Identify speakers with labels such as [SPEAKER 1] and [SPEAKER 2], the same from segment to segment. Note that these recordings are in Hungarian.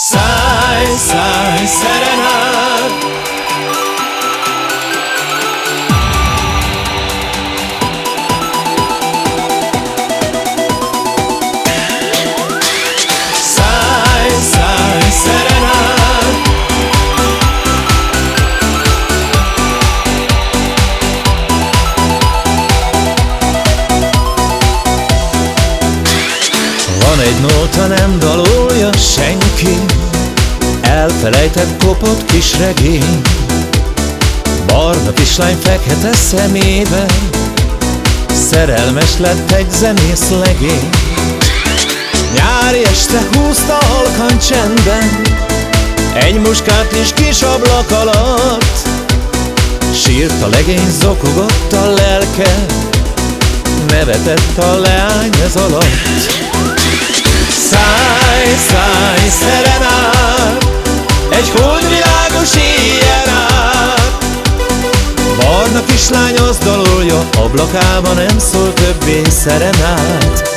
[SPEAKER 1] Száj, száj, szerenád egy nóta, nem dalolja senki. Elfelejtett kopott kis regény. Barna kislány fekete szemébe. Szerelmes lett egy zenész legény. Nyári este húzta halkan csendben. Egy muskát is kis ablak alatt. Sírt a legény, zokogott a lelke. Nevetett a leány ez alatt Száj, száj, szerenát Egy holdvilágos éjjel. Át Barna kislány azt dalolja Ablakában nem szól többé szerenát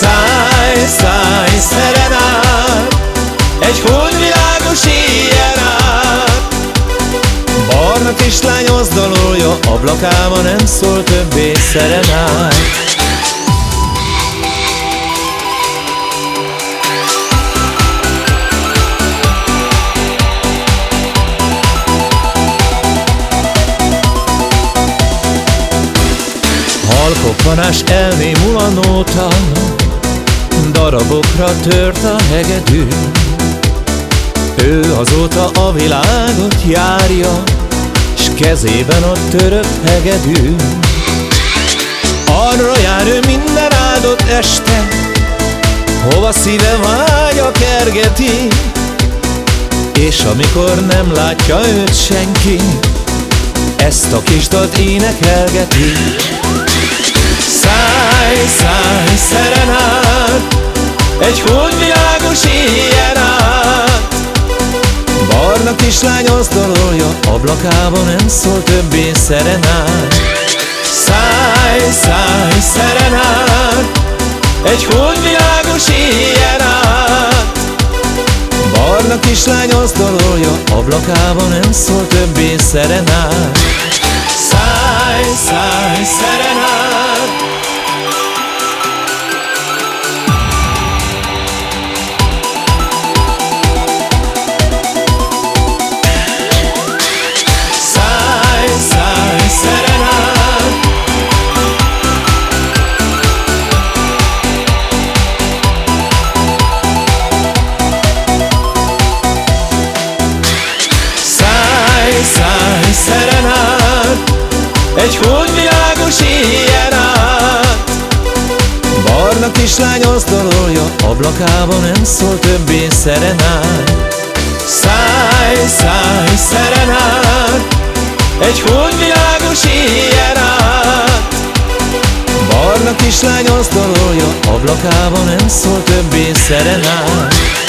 [SPEAKER 1] Száj, száj, szerenát Egy holdvilágos éjjel. Át Barna kislány azt dalolja Ablakában nem szól többé szerenát Halkoppanás elnémul a nóta Darabokra tört a hegedű. Ő azóta a világot járja S kezében a törött hegedű. Arra jár ő minden áldott este Hova szíve vágya kergeti. És amikor nem látja őt senki Ezt a kis dalt énekelgeti Száj, száj, szerenát Egy holdvilágos éjjel át. Barna kislány azt dalolja Ablakában nem szól többé szerenát Száj, száj, szerenát Egy holdvilágos éjjel át. Barna kislány azt dalolja Ablakában nem szól többé szerenát Száj, száj, szerenát Száj, Egy holdvilágos éjjel át. Barna kislány azt dalolja Ablakában nem szól többé szerenát. Száj, száj, szerenát. Egy holdvilágos éjjel át. Barna kislány azt dalolja Ablakában nem szól többé szerenát